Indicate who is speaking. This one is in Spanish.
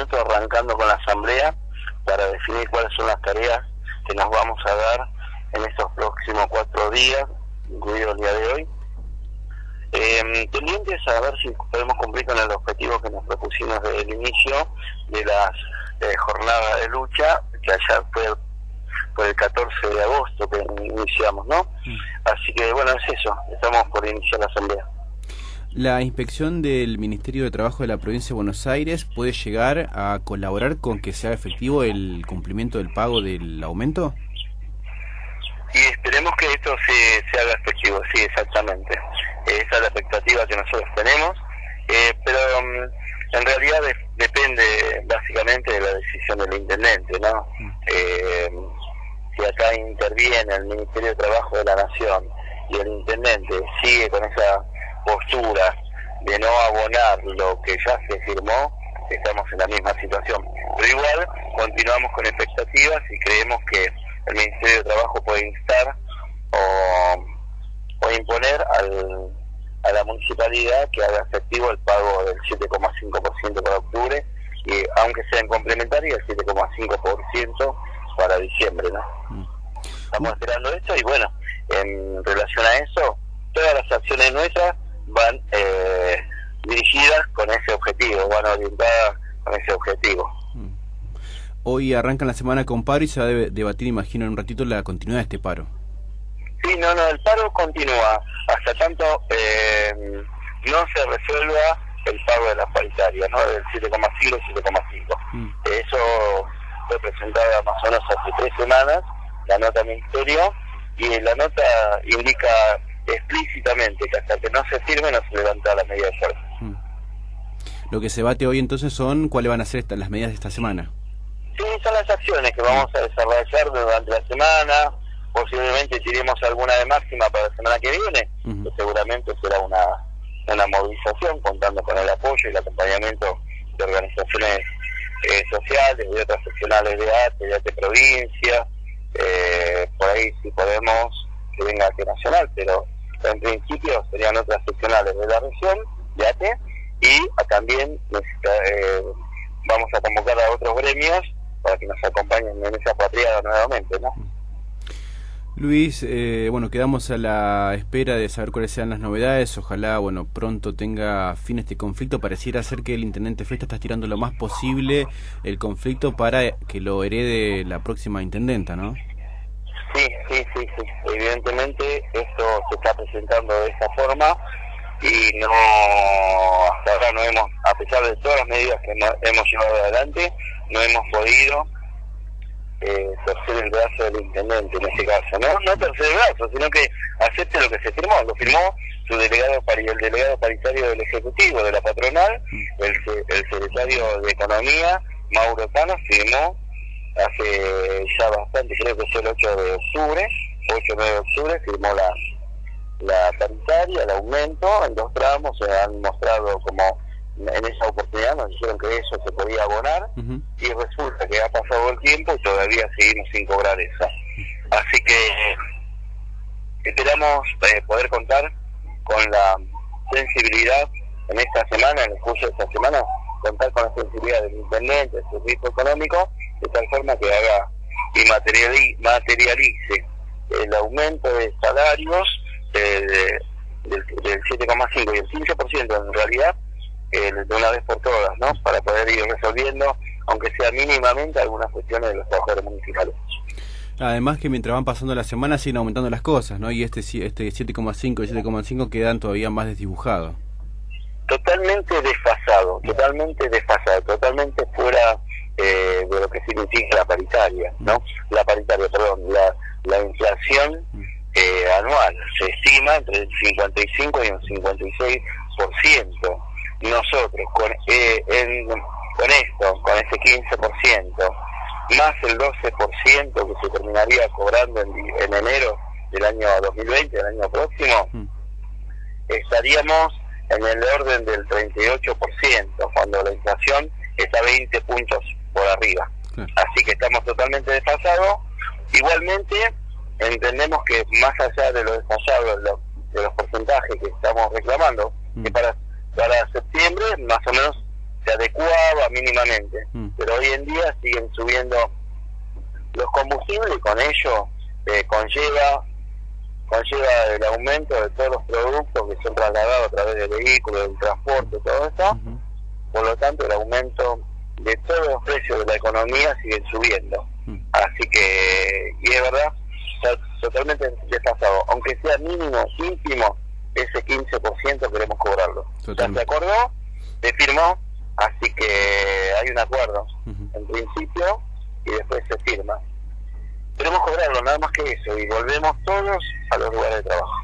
Speaker 1: minutos arrancando con la asamblea para definir cuáles son las tareas que nos vamos a dar en estos próximos cuatro días, incluido el día de hoy. Eh, pendientes a ver si podemos cumplir con el objetivo que nos propusimos desde el inicio de las eh, jornadas de lucha, que allá fue el 14 de agosto que iniciamos, ¿no? Mm. Así que bueno, es eso, estamos por iniciar la asamblea.
Speaker 2: ¿La inspección del Ministerio de Trabajo de la Provincia de Buenos Aires puede llegar a colaborar con que sea efectivo el cumplimiento del pago del aumento?
Speaker 1: Y esperemos que esto se, se haga efectivo, sí, exactamente. Esa es la expectativa que nosotros tenemos, eh, pero mm, en realidad depende básicamente de la decisión del intendente, ¿no? Mm. Eh, si acá interviene el Ministerio de Trabajo de la Nación y el intendente sigue con esa postura de no abonar lo que ya se firmó, estamos en la misma situación. Pero igual continuamos con expectativas y creemos que el Ministerio de Trabajo puede instar o, o imponer al, a la municipalidad que haga efectivo el pago del 7,5% para octubre, y aunque sea en complementaria, el 7,5% para diciembre. ¿no? Estamos esperando esto y bueno, en relación a eso, todas las acciones nuestras van eh, dirigidas con ese objetivo, van orientadas con ese objetivo.
Speaker 2: Hoy arrancan la semana con paro y se va a debatir, imagino, en un ratito la continuidad de este paro.
Speaker 1: Sí, no, no, el paro continúa hasta tanto eh, no se resuelva el pago de la paritaria, ¿no? Del 7,5 y 7,5. Mm. Eso fue presentado más o menos hace tres semanas, la nota ministerio, y la nota indica explícitamente que hasta que no se firme no se levanta la medida de fuerza. Hmm.
Speaker 2: Lo que se bate hoy entonces son cuáles van a ser las medidas de esta semana.
Speaker 1: Sí, son las acciones que vamos a desarrollar durante la semana. Posiblemente tiremos alguna de máxima para la semana que viene, que seguramente será una, una movilización contando con el apoyo y el acompañamiento de organizaciones eh, sociales, de otras seccionales de ATE, de ATE provincia. Eh, por ahí si podemos que venga ATE nacional, pero en principio serían otras seccionales de la región, de ATE, y también eh, vamos a convocar a otros gremios para que nos acompañen en esa patriada nuevamente, ¿no?
Speaker 2: Luis, eh, bueno, quedamos a la espera de saber cuáles sean las novedades. Ojalá, bueno, pronto tenga fin este conflicto. Pareciera ser que el intendente Festa está estirando lo más posible el conflicto para que lo herede la próxima intendenta, ¿no?
Speaker 1: Sí, sí, sí, sí. Evidentemente esto se está presentando de esa forma y no, hasta ahora no hemos, a pesar de todas las medidas que hemos llevado adelante, no hemos podido eh, torcer el brazo del intendente en este caso. No, no torcer el brazo, sino que acepte lo que se firmó. Lo firmó su delegado el delegado paritario del Ejecutivo, de la patronal, el, el secretario de Economía, Mauro Tano, firmó hace ya bastante, creo que es el 8 de octubre, 8 o 9 de octubre, firmó la, la paritaria, el aumento en dos tramos, se han mostrado como en esa oportunidad nos dijeron que eso se podía abonar y resulta que ha pasado el tiempo y todavía seguimos sin cobrar eso. Así que esperamos eh, poder contar con la sensibilidad en esta semana, en el curso de esta semana, contar con la sensibilidad del intendente, del servicio económico de tal forma que haga y materialice el aumento de salarios del, 7,5 y el 15% en realidad de una vez por todas, ¿no? Para poder ir resolviendo, aunque sea mínimamente, algunas cuestiones de los trabajadores municipales.
Speaker 2: Además que mientras van pasando las semanas siguen aumentando las cosas, ¿no? Y este este 7,5 y 7,5 quedan todavía más desdibujados.
Speaker 1: Totalmente desfasado, totalmente desfasado, totalmente eh, de lo que significa la paritaria, ¿no? La paritaria, perdón, la, la inflación eh, anual se estima entre el 55 y el 56%. Nosotros, con, eh, en, con esto, con ese 15%, más el 12% que se terminaría cobrando en, en enero del año 2020, el año próximo, estaríamos en el orden del 38%, cuando la inflación está 20 puntos por arriba. Así que estamos totalmente desfasados. Igualmente, entendemos que más allá de lo desfasado, de, los porcentajes que estamos reclamando, que para, para septiembre más o menos se adecuaba mínimamente, mm. pero hoy en día siguen subiendo los combustibles y con ello eh, conlleva conlleva el aumento de todos los productos que son trasladados a través del vehículo, del transporte, todo eso. Por lo tanto, el aumento de todos los precios de la economía siguen subiendo. Mm. Así que, y es verdad, está totalmente desfasado. Aunque sea mínimo, ínfimo, ese 15% queremos cobrarlo. Ya se acordó, se firmó, así que hay un acuerdo en principio y después se firma. Queremos cobrarlo, nada más que eso, y volvemos todos a los lugares de trabajo.